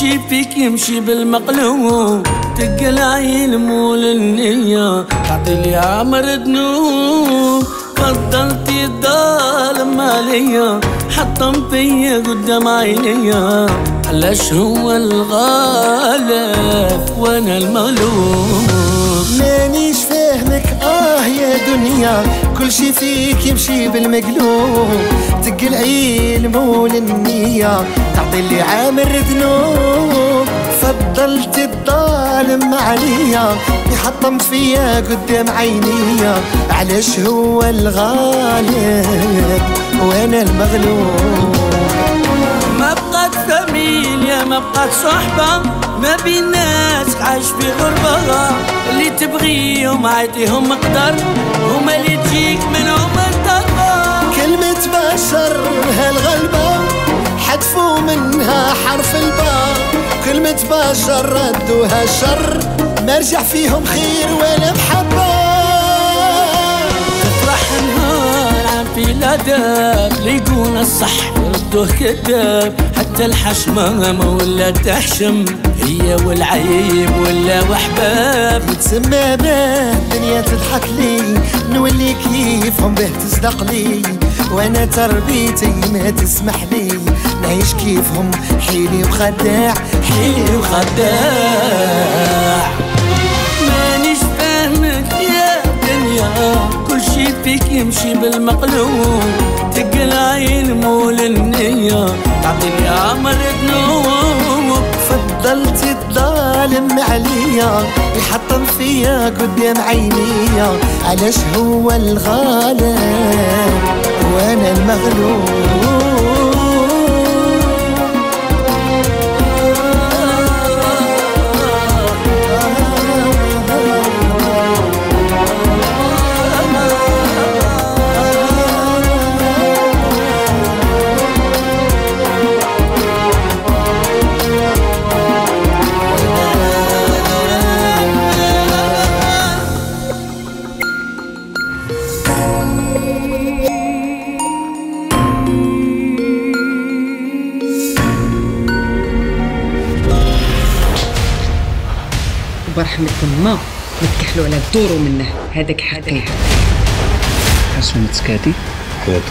شي فيك يمشي بالمقلوب. تقلع يلمول النية تعطي لي عمر ذنوب فضلتي الظالم عليا حطم فيا قدام عينيا علاش هو الغالب وأنا المغلوب. مانيش دنيا كل شي فيك يمشي بالمقلوب. تقلعي المول النية تعطي لي عامر ذنوب. فضلت الظالم عليا يحطم فيا قدام عينيا. علاش هو الغالب وأنا المغلوب؟ ما بقات فاميليا ما بقات صحبة. ما بين ناس عايش في غربة اللي تبغيهم عاديهم مقدر. بشر ردوها شر. ما رجع فيهم خير ولا محبة. تفرح نهار عن في الأدب ليقول الصح يردوه كذاب. حتى الحشمة ما ولا تحشم هي والعيب ولا وحباب. تسمى به الدنيا تضحك لي نولي كيفهم به تصدق لي. وأنا تربيتي ما تسمح لي. نعيش كيفهم حيلي وخداع حيلي وخداع. مانيش فاهمك يا دنيا كل شي فيك يمشي بالمقلوب. تقلع ينمول النية تعطيني عمر ذنوب فضلت الظالم عليا يحطم فيا قدام عينيا. علاش هو الغالب وأنا المغلوب؟ برحمكم ما نتكحلوا على الدور منه هذاك حقي حسن تسكاتي كات